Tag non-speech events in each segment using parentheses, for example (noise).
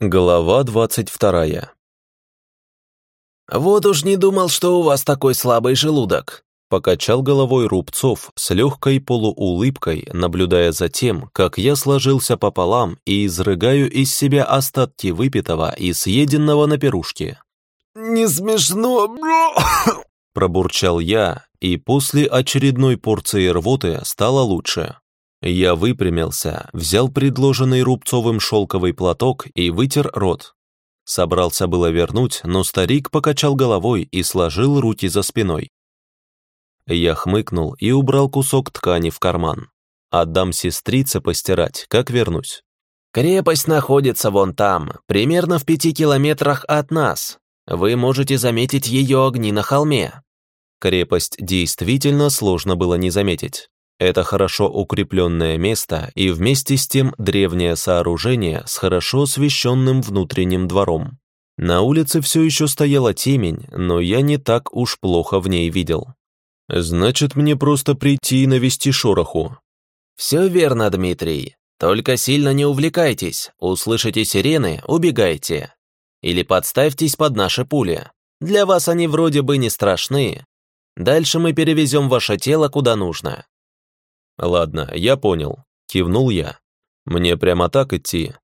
Глава двадцать вторая. «Вот уж не думал, что у вас такой слабый желудок», покачал головой Рубцов с легкой полуулыбкой, наблюдая за тем, как я сложился пополам и изрыгаю из себя остатки выпитого и съеденного на пирушке. «Не смешно!» (coughs) Пробурчал я, и после очередной порции рвоты стало лучше. Я выпрямился, взял предложенный Рубцовым шелковый платок и вытер рот. Собрался было вернуть, но старик покачал головой и сложил руки за спиной. Я хмыкнул и убрал кусок ткани в карман. Отдам сестрице постирать, как вернусь. «Крепость находится вон там, примерно в пяти километрах от нас. Вы можете заметить ее огни на холме». Крепость действительно сложно было не заметить. Это хорошо укрепленное место и вместе с тем древнее сооружение с хорошо освещенным внутренним двором. На улице все еще стояла темень, но я не так уж плохо в ней видел. Значит, мне просто прийти и навести шороху. Все верно, Дмитрий. Только сильно не увлекайтесь. Услышите сирены, убегайте. Или подставьтесь под наши пули. Для вас они вроде бы не страшны. Дальше мы перевезем ваше тело куда нужно. «Ладно, я понял», — кивнул я. «Мне прямо так идти?»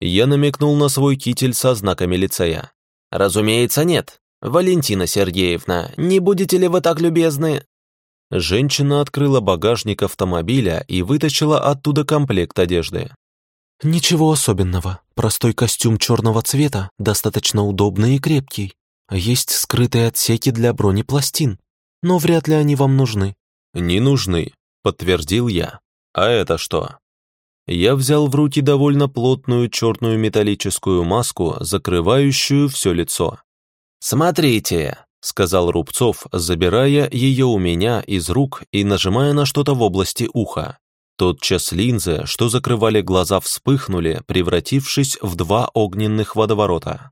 Я намекнул на свой китель со знаками лицея. «Разумеется, нет. Валентина Сергеевна, не будете ли вы так любезны?» Женщина открыла багажник автомобиля и вытащила оттуда комплект одежды. «Ничего особенного. Простой костюм черного цвета, достаточно удобный и крепкий. Есть скрытые отсеки для бронепластин, но вряд ли они вам нужны». «Не нужны подтвердил я. А это что? Я взял в руки довольно плотную черную металлическую маску, закрывающую все лицо. «Смотрите», — сказал Рубцов, забирая ее у меня из рук и нажимая на что-то в области уха. Тотчас линзы, что закрывали глаза, вспыхнули, превратившись в два огненных водоворота.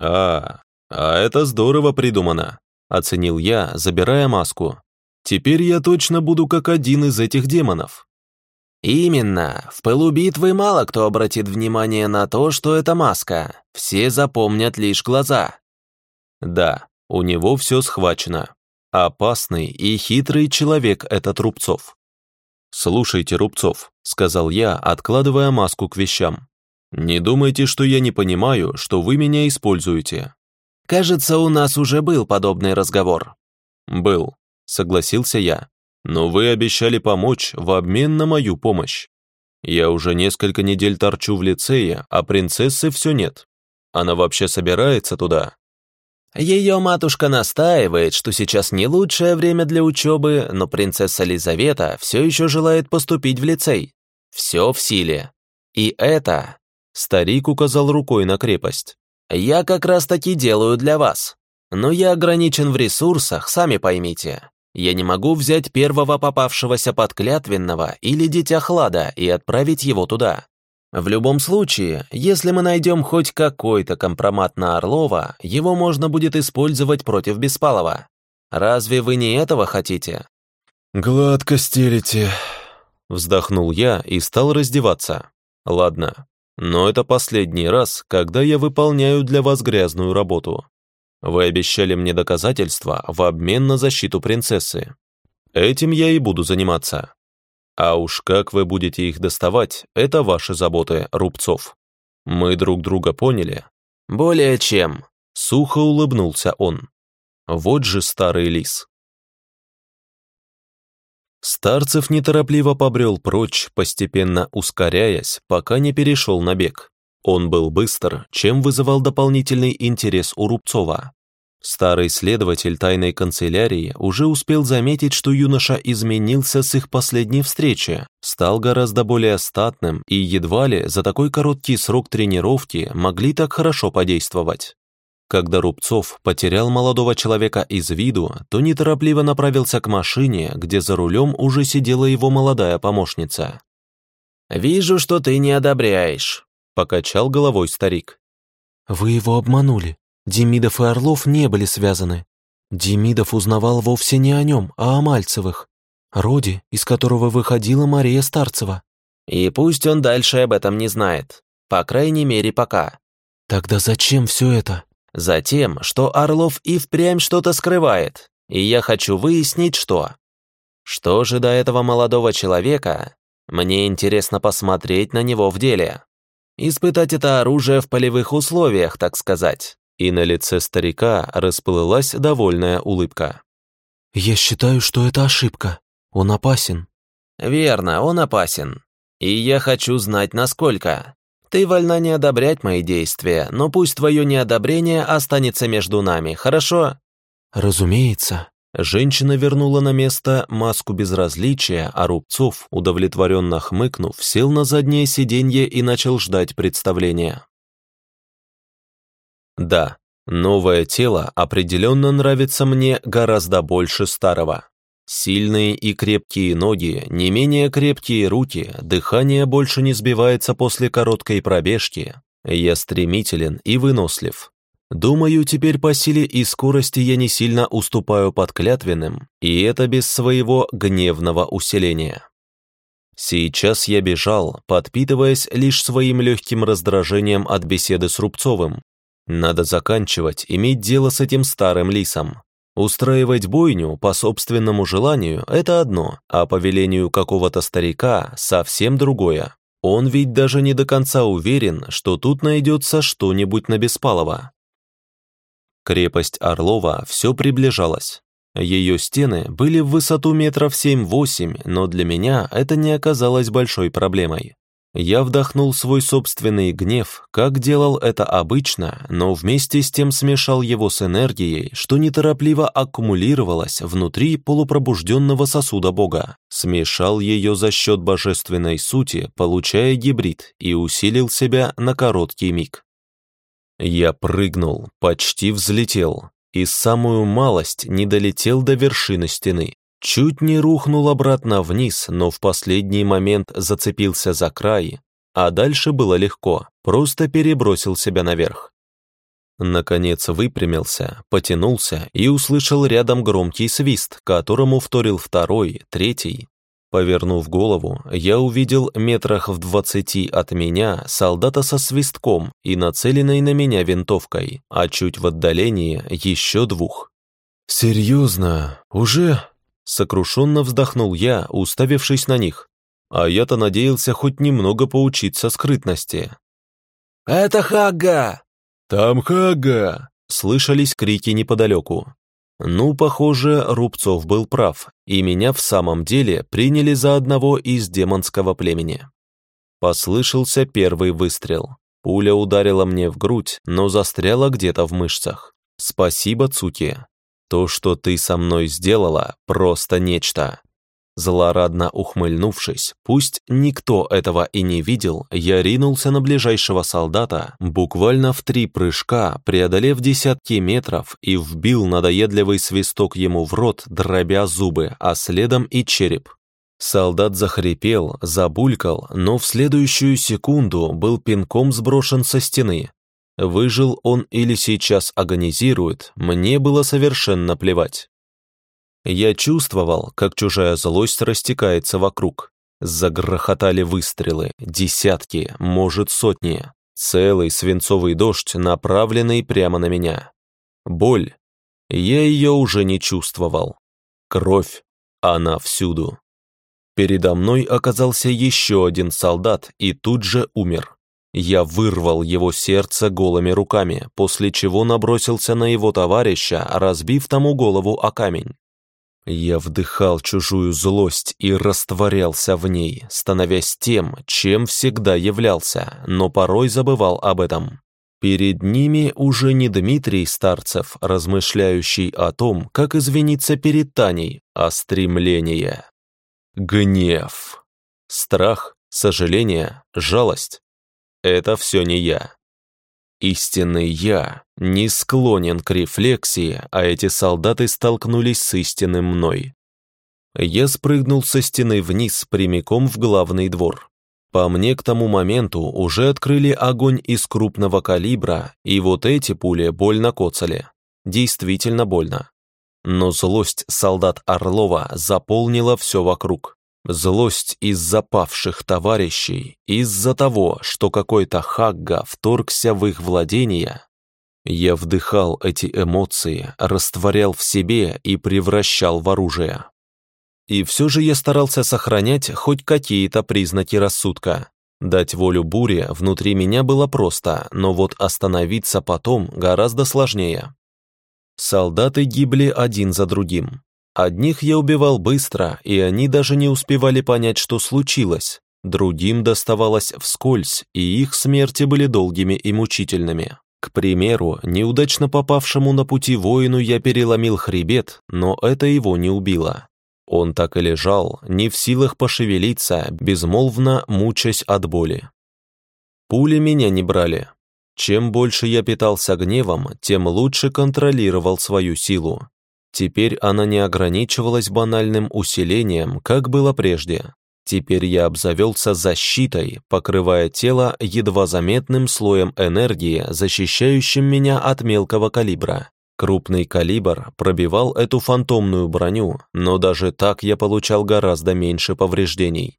«А, а это здорово придумано», — оценил я, забирая маску. Теперь я точно буду как один из этих демонов. Именно. В пылу битвы мало кто обратит внимание на то, что это маска. Все запомнят лишь глаза. Да, у него все схвачено. Опасный и хитрый человек этот Рубцов. «Слушайте, Рубцов», — сказал я, откладывая маску к вещам. «Не думайте, что я не понимаю, что вы меня используете». «Кажется, у нас уже был подобный разговор». «Был согласился я. «Но вы обещали помочь в обмен на мою помощь. Я уже несколько недель торчу в лицее, а принцессы все нет. Она вообще собирается туда?» Ее матушка настаивает, что сейчас не лучшее время для учебы, но принцесса Лизавета все еще желает поступить в лицей. Все в силе. И это... Старик указал рукой на крепость. «Я как раз таки делаю для вас. Но я ограничен в ресурсах, сами поймите. Я не могу взять первого попавшегося подклятвенного или дитя хлада и отправить его туда. В любом случае, если мы найдем хоть какой-то компромат на Орлова, его можно будет использовать против Беспалова. Разве вы не этого хотите? «Гладко стелите», — вздохнул я и стал раздеваться. «Ладно, но это последний раз, когда я выполняю для вас грязную работу. Вы обещали мне доказательства в обмен на защиту принцессы. Этим я и буду заниматься. А уж как вы будете их доставать, это ваши заботы, Рубцов. Мы друг друга поняли? Более чем. Сухо улыбнулся он. Вот же старый лис. Старцев неторопливо побрел прочь, постепенно ускоряясь, пока не перешел на бег. Он был быстр, чем вызывал дополнительный интерес у Рубцова. Старый следователь тайной канцелярии уже успел заметить, что юноша изменился с их последней встречи, стал гораздо более статным и едва ли за такой короткий срок тренировки могли так хорошо подействовать. Когда Рубцов потерял молодого человека из виду, то неторопливо направился к машине, где за рулем уже сидела его молодая помощница. «Вижу, что ты не одобряешь», Покачал головой старик. «Вы его обманули. Демидов и Орлов не были связаны. Демидов узнавал вовсе не о нем, а о Мальцевых, роде, из которого выходила Мария Старцева. И пусть он дальше об этом не знает. По крайней мере, пока. Тогда зачем все это? Затем, что Орлов и впрямь что-то скрывает, и я хочу выяснить, что. Что же до этого молодого человека? Мне интересно посмотреть на него в деле. Испытать это оружие в полевых условиях, так сказать. И на лице старика расплылась довольная улыбка. «Я считаю, что это ошибка. Он опасен». «Верно, он опасен. И я хочу знать, насколько. Ты вольна не одобрять мои действия, но пусть твое неодобрение останется между нами, хорошо?» «Разумеется». Женщина вернула на место маску безразличия, а Рубцов, удовлетворенно хмыкнув, сел на заднее сиденье и начал ждать представления. Да, новое тело определенно нравится мне гораздо больше старого. Сильные и крепкие ноги, не менее крепкие руки, дыхание больше не сбивается после короткой пробежки. Я стремителен и вынослив. Думаю, теперь по силе и скорости я не сильно уступаю подклятвенным, и это без своего гневного усиления. Сейчас я бежал, подпитываясь лишь своим легким раздражением от беседы с Рубцовым. Надо заканчивать, иметь дело с этим старым лисом. Устраивать бойню по собственному желанию – это одно, а по велению какого-то старика – совсем другое. Он ведь даже не до конца уверен, что тут найдется что-нибудь на Беспалова. Крепость Орлова все приближалась. Ее стены были в высоту метров 7-8, но для меня это не оказалось большой проблемой. Я вдохнул свой собственный гнев, как делал это обычно, но вместе с тем смешал его с энергией, что неторопливо аккумулировалась внутри полупробужденного сосуда Бога. Смешал ее за счет божественной сути, получая гибрид, и усилил себя на короткий миг. Я прыгнул, почти взлетел, и самую малость не долетел до вершины стены. Чуть не рухнул обратно вниз, но в последний момент зацепился за край, а дальше было легко, просто перебросил себя наверх. Наконец выпрямился, потянулся и услышал рядом громкий свист, которому вторил второй, третий. Повернув голову, я увидел метрах в двадцати от меня солдата со свистком и нацеленной на меня винтовкой, а чуть в отдалении еще двух. «Серьезно? Уже?» Сокрушенно вздохнул я, уставившись на них. А я-то надеялся хоть немного поучиться скрытности. «Это Хагга!» «Там Хагга!» Слышались крики неподалеку. Ну, похоже, Рубцов был прав, и меня в самом деле приняли за одного из демонского племени. Послышался первый выстрел. Пуля ударила мне в грудь, но застряла где-то в мышцах. Спасибо, Цуки. То, что ты со мной сделала, просто нечто. Злорадно ухмыльнувшись, пусть никто этого и не видел, я ринулся на ближайшего солдата, буквально в три прыжка, преодолев десятки метров и вбил надоедливый свисток ему в рот, дробя зубы, а следом и череп. Солдат захрипел, забулькал, но в следующую секунду был пинком сброшен со стены. Выжил он или сейчас агонизирует, мне было совершенно плевать. Я чувствовал, как чужая злость растекается вокруг. Загрохотали выстрелы, десятки, может сотни. Целый свинцовый дождь, направленный прямо на меня. Боль. Я ее уже не чувствовал. Кровь. Она всюду. Передо мной оказался еще один солдат и тут же умер. Я вырвал его сердце голыми руками, после чего набросился на его товарища, разбив тому голову о камень. Я вдыхал чужую злость и растворялся в ней, становясь тем, чем всегда являлся, но порой забывал об этом. Перед ними уже не Дмитрий Старцев, размышляющий о том, как извиниться перед Таней, а стремление. Гнев. Страх, сожаление, жалость. Это все не я. Истинный я не склонен к рефлексии, а эти солдаты столкнулись с истинным мной. Я спрыгнул со стены вниз прямиком в главный двор. По мне к тому моменту уже открыли огонь из крупного калибра, и вот эти пули больно коцали. Действительно больно. Но злость солдат Орлова заполнила все вокруг. Злость из-за павших товарищей, из-за того, что какой-то Хагга вторгся в их владения. Я вдыхал эти эмоции, растворял в себе и превращал в оружие. И все же я старался сохранять хоть какие-то признаки рассудка. Дать волю буре внутри меня было просто, но вот остановиться потом гораздо сложнее. Солдаты гибли один за другим. Одних я убивал быстро, и они даже не успевали понять, что случилось. Другим доставалось вскользь, и их смерти были долгими и мучительными. К примеру, неудачно попавшему на пути воину я переломил хребет, но это его не убило. Он так и лежал, не в силах пошевелиться, безмолвно мучаясь от боли. Пули меня не брали. Чем больше я питался гневом, тем лучше контролировал свою силу. Теперь она не ограничивалась банальным усилением, как было прежде. Теперь я обзавелся защитой, покрывая тело едва заметным слоем энергии, защищающим меня от мелкого калибра. Крупный калибр пробивал эту фантомную броню, но даже так я получал гораздо меньше повреждений.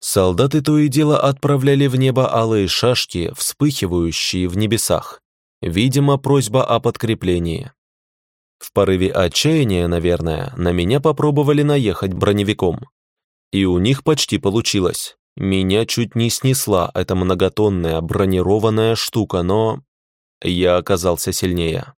Солдаты то и дело отправляли в небо алые шашки, вспыхивающие в небесах. Видимо, просьба о подкреплении. В порыве отчаяния, наверное, на меня попробовали наехать броневиком. И у них почти получилось. Меня чуть не снесла эта многотонная бронированная штука, но... Я оказался сильнее.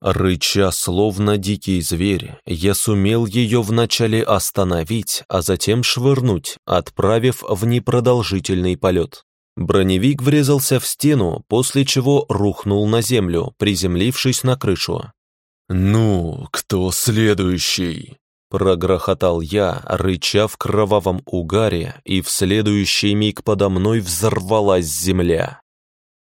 Рыча, словно дикий зверь, я сумел ее вначале остановить, а затем швырнуть, отправив в непродолжительный полет. Броневик врезался в стену, после чего рухнул на землю, приземлившись на крышу. «Ну, кто следующий?» Прогрохотал я, рыча в кровавом угаре, и в следующий миг подо мной взорвалась земля.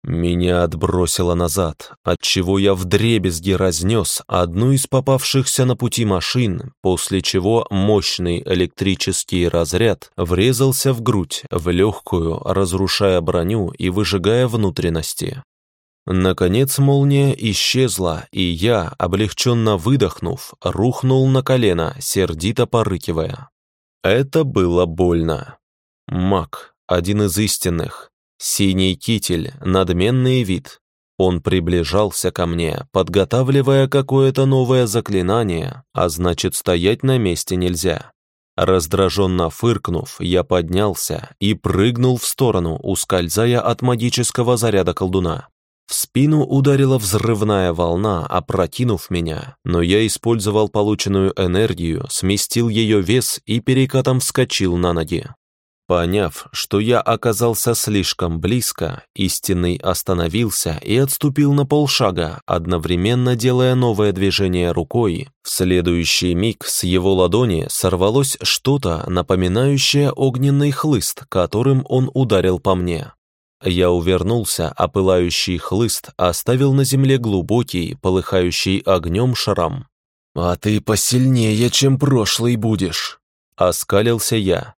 Меня отбросило назад, отчего я вдребезги разнес одну из попавшихся на пути машин, после чего мощный электрический разряд врезался в грудь, в легкую, разрушая броню и выжигая внутренности. Наконец молния исчезла, и я, облегченно выдохнув, рухнул на колено, сердито порыкивая. Это было больно. Маг, один из истинных, Синий китель, надменный вид. Он приближался ко мне, подготавливая какое-то новое заклинание, а значит, стоять на месте нельзя. Раздраженно фыркнув, я поднялся и прыгнул в сторону, ускользая от магического заряда колдуна. В спину ударила взрывная волна, опрокинув меня, но я использовал полученную энергию, сместил ее вес и перекатом вскочил на ноги. Поняв, что я оказался слишком близко, истинный остановился и отступил на полшага, одновременно делая новое движение рукой. В следующий миг с его ладони сорвалось что-то, напоминающее огненный хлыст, которым он ударил по мне. Я увернулся, а пылающий хлыст оставил на земле глубокий, полыхающий огнем шрам. «А ты посильнее, чем прошлый будешь», — оскалился я.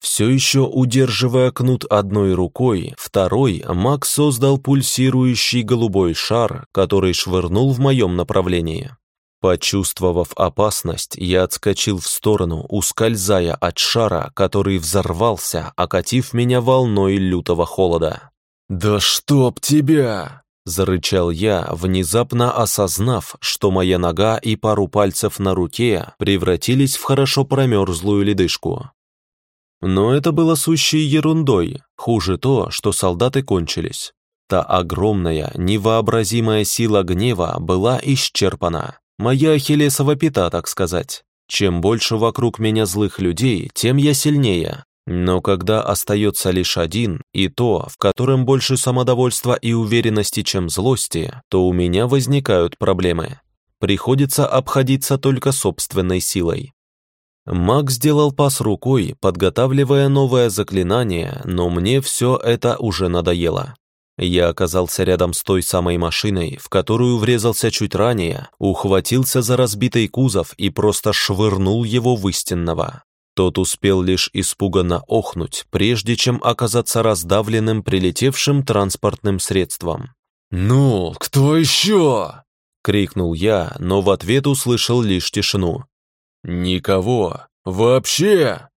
Все еще удерживая кнут одной рукой, второй Мак создал пульсирующий голубой шар, который швырнул в моем направлении. Почувствовав опасность, я отскочил в сторону, ускользая от шара, который взорвался, окатив меня волной лютого холода. «Да чтоб тебя!» – зарычал я, внезапно осознав, что моя нога и пару пальцев на руке превратились в хорошо промерзлую ледышку. Но это было сущей ерундой, хуже то, что солдаты кончились. Та огромная, невообразимая сила гнева была исчерпана. Моя ахиллесова пята, так сказать. Чем больше вокруг меня злых людей, тем я сильнее. Но когда остается лишь один, и то, в котором больше самодовольства и уверенности, чем злости, то у меня возникают проблемы. Приходится обходиться только собственной силой. Маг сделал пас рукой, подготавливая новое заклинание, но мне все это уже надоело. Я оказался рядом с той самой машиной, в которую врезался чуть ранее, ухватился за разбитый кузов и просто швырнул его в истинного. Тот успел лишь испуганно охнуть, прежде чем оказаться раздавленным прилетевшим транспортным средством. «Ну, кто еще?» — крикнул я, но в ответ услышал лишь тишину. «Никого. Вообще!»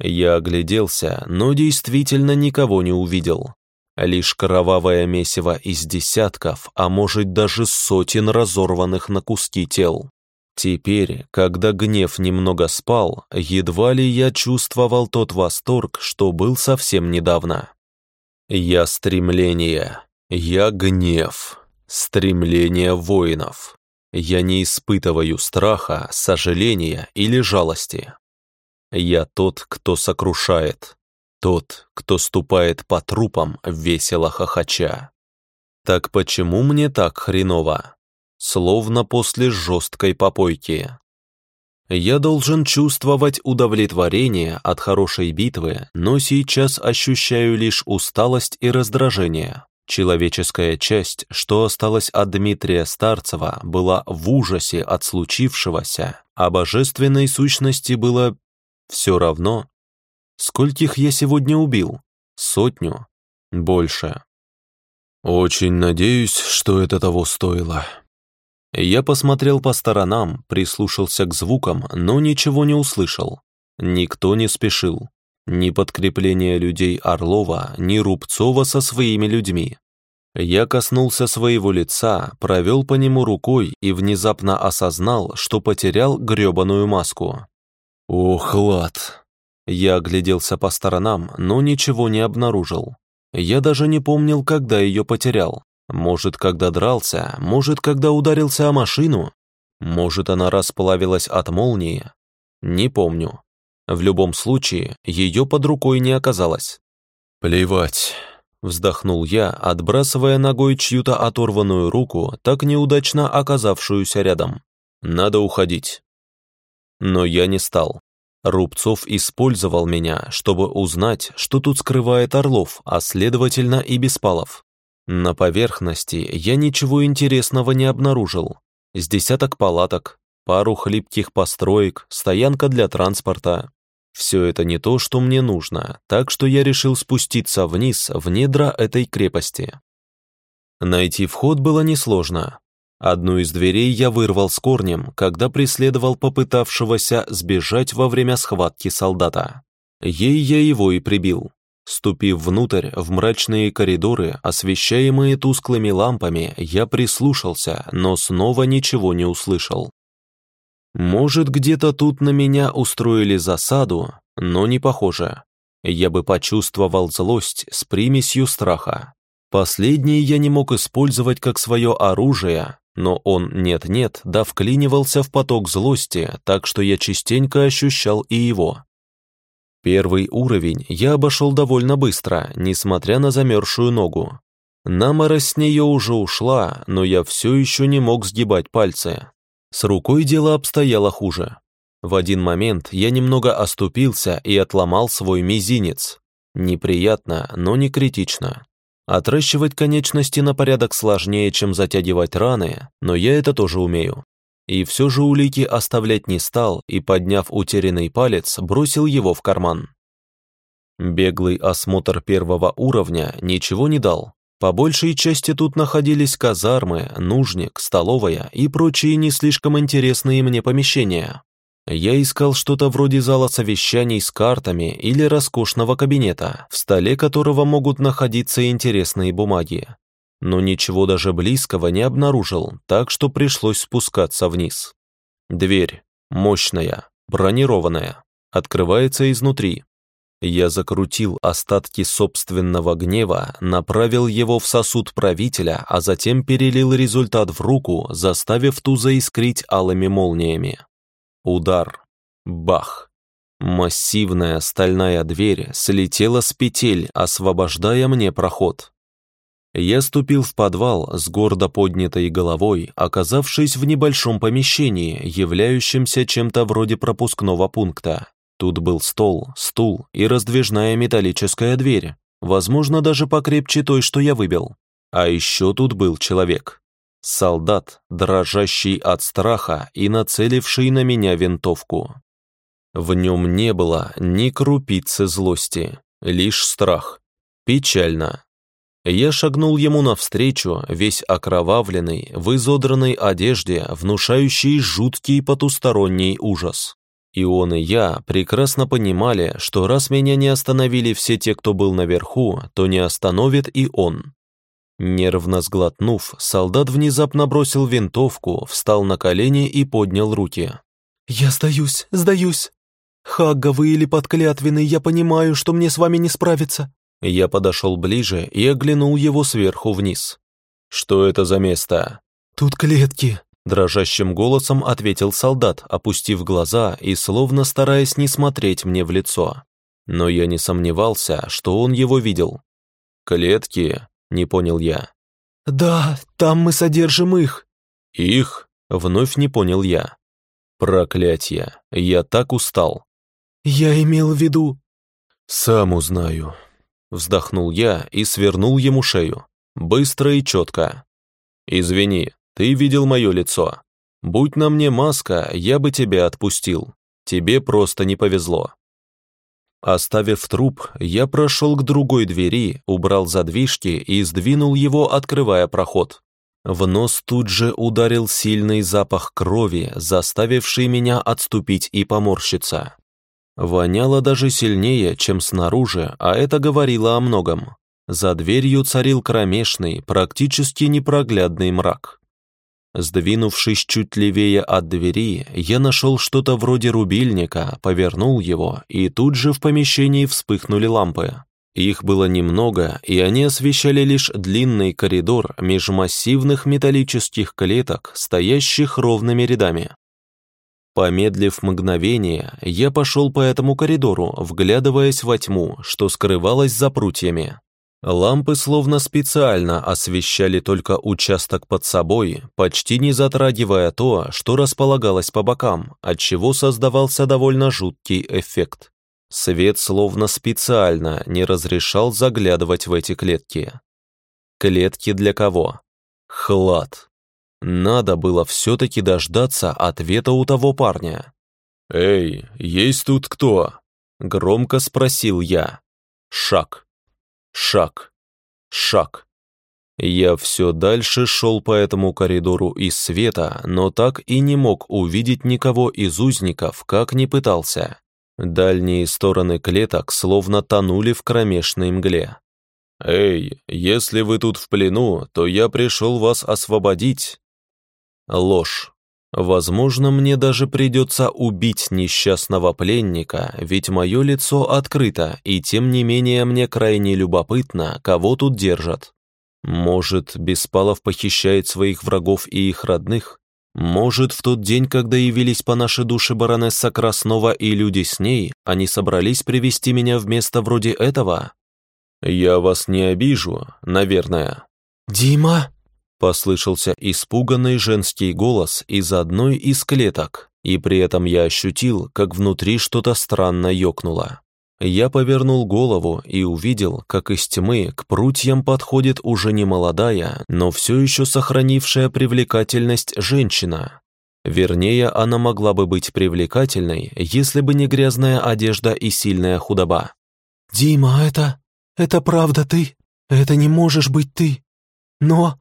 Я огляделся, но действительно никого не увидел. Лишь кровавое месиво из десятков, а может даже сотен разорванных на куски тел. Теперь, когда гнев немного спал, едва ли я чувствовал тот восторг, что был совсем недавно. Я стремление, я гнев, стремление воинов. Я не испытываю страха, сожаления или жалости. Я тот, кто сокрушает, тот, кто ступает по трупам, весело хохоча. Так почему мне так хреново? Словно после жесткой попойки. Я должен чувствовать удовлетворение от хорошей битвы, но сейчас ощущаю лишь усталость и раздражение. Человеческая часть, что осталась от Дмитрия Старцева, была в ужасе от случившегося, а божественной сущности было все равно. Скольких я сегодня убил? Сотню? Больше. Очень надеюсь, что это того стоило. Я посмотрел по сторонам, прислушался к звукам, но ничего не услышал. Никто не спешил. Ни подкрепление людей Орлова, ни Рубцова со своими людьми. Я коснулся своего лица, провел по нему рукой и внезапно осознал, что потерял гребаную маску. «Ох, лад!» Я огляделся по сторонам, но ничего не обнаружил. Я даже не помнил, когда ее потерял. Может, когда дрался, может, когда ударился о машину, может, она расплавилась от молнии. Не помню. В любом случае, ее под рукой не оказалось. «Плевать», — вздохнул я, отбрасывая ногой чью-то оторванную руку, так неудачно оказавшуюся рядом. «Надо уходить». Но я не стал. Рубцов использовал меня, чтобы узнать, что тут скрывает Орлов, а следовательно и Беспалов. На поверхности я ничего интересного не обнаружил. С десяток палаток, пару хлипких построек, стоянка для транспорта. Все это не то, что мне нужно, так что я решил спуститься вниз, в недра этой крепости. Найти вход было несложно. Одну из дверей я вырвал с корнем, когда преследовал попытавшегося сбежать во время схватки солдата. Ей я его и прибил. Ступив внутрь, в мрачные коридоры, освещаемые тусклыми лампами, я прислушался, но снова ничего не услышал. Может, где-то тут на меня устроили засаду, но не похоже. Я бы почувствовал злость с примесью страха. Последний я не мог использовать как свое оружие, но он нет-нет, да вклинивался в поток злости, так что я частенько ощущал и его. Первый уровень я обошел довольно быстро, несмотря на замерзшую ногу. Наморость с нее уже ушла, но я все еще не мог сгибать пальцы. С рукой дело обстояло хуже. В один момент я немного оступился и отломал свой мизинец. Неприятно, но не критично. Отращивать конечности на порядок сложнее, чем затягивать раны, но я это тоже умею. И все же улики оставлять не стал и, подняв утерянный палец, бросил его в карман. Беглый осмотр первого уровня ничего не дал. По большей части тут находились казармы, нужник, столовая и прочие не слишком интересные мне помещения. Я искал что-то вроде зала совещаний с картами или роскошного кабинета, в столе которого могут находиться интересные бумаги но ничего даже близкого не обнаружил, так что пришлось спускаться вниз. Дверь, мощная, бронированная, открывается изнутри. Я закрутил остатки собственного гнева, направил его в сосуд правителя, а затем перелил результат в руку, заставив ту заискрить алыми молниями. Удар. Бах. Массивная стальная дверь слетела с петель, освобождая мне проход. Я ступил в подвал с гордо поднятой головой, оказавшись в небольшом помещении, являющемся чем-то вроде пропускного пункта. Тут был стол, стул и раздвижная металлическая дверь, возможно, даже покрепче той, что я выбил. А еще тут был человек. Солдат, дрожащий от страха и нацеливший на меня винтовку. В нем не было ни крупицы злости, лишь страх. Печально, я шагнул ему навстречу, весь окровавленный, в изодранной одежде, внушающий жуткий потусторонний ужас. И он и я прекрасно понимали, что раз меня не остановили все те, кто был наверху, то не остановит и он. Нервно сглотнув, солдат внезапно бросил винтовку, встал на колени и поднял руки. «Я сдаюсь, сдаюсь. Хагга, вы или подклятвенный, я понимаю, что мне с вами не справиться». Я подошел ближе и оглянул его сверху вниз. «Что это за место?» «Тут клетки», — дрожащим голосом ответил солдат, опустив глаза и словно стараясь не смотреть мне в лицо. Но я не сомневался, что он его видел. «Клетки?» — не понял я. «Да, там мы содержим их». «Их?» — вновь не понял я. «Проклятье! Я так устал!» «Я имел в виду...» «Сам узнаю», — вздохнул я и свернул ему шею. Быстро и четко. «Извини, ты видел мое лицо. Будь на мне маска, я бы тебя отпустил. Тебе просто не повезло». Оставив труп, я прошел к другой двери, убрал задвижки и сдвинул его, открывая проход. В нос тут же ударил сильный запах крови, заставивший меня отступить и поморщиться. Воняло даже сильнее, чем снаружи, а это говорило о многом. За дверью царил кромешный, практически непроглядный мрак. Сдвинувшись чуть левее от двери, я нашел что-то вроде рубильника, повернул его, и тут же в помещении вспыхнули лампы. Их было немного, и они освещали лишь длинный коридор меж массивных металлических клеток, стоящих ровными рядами. Помедлив мгновение, я пошел по этому коридору, вглядываясь во тьму, что скрывалось за прутьями. Лампы словно специально освещали только участок под собой, почти не затрагивая то, что располагалось по бокам, отчего создавался довольно жуткий эффект. Свет словно специально не разрешал заглядывать в эти клетки. Клетки для кого? Хлад. Надо было все-таки дождаться ответа у того парня. «Эй, есть тут кто?» Громко спросил я. Шаг. Шаг. Шаг. Я все дальше шел по этому коридору из света, но так и не мог увидеть никого из узников, как ни пытался. Дальние стороны клеток словно тонули в кромешной мгле. «Эй, если вы тут в плену, то я пришел вас освободить». Ложь. Возможно, мне даже придется убить несчастного пленника, ведь мое лицо открыто, и тем не менее мне крайне любопытно, кого тут держат. Может, Беспалов похищает своих врагов и их родных? Может, в тот день, когда явились по нашей душе баронесса Краснова и люди с ней, они собрались привести меня в место вроде этого? Я вас не обижу, наверное. «Дима?» Послышался испуганный женский голос из одной из клеток, и при этом я ощутил, как внутри что-то странно ёкнуло. Я повернул голову и увидел, как из тьмы к прутьям подходит уже не молодая, но все еще сохранившая привлекательность женщина. Вернее, она могла бы быть привлекательной, если бы не грязная одежда и сильная худоба. «Дима, это... это правда ты? Это не можешь быть ты. Но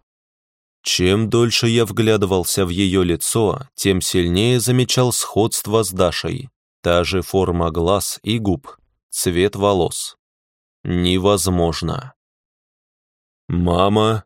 чем дольше я вглядывался в ее лицо, тем сильнее замечал сходство с Дашей. Та же форма глаз и губ, цвет волос. Невозможно. «Мама!»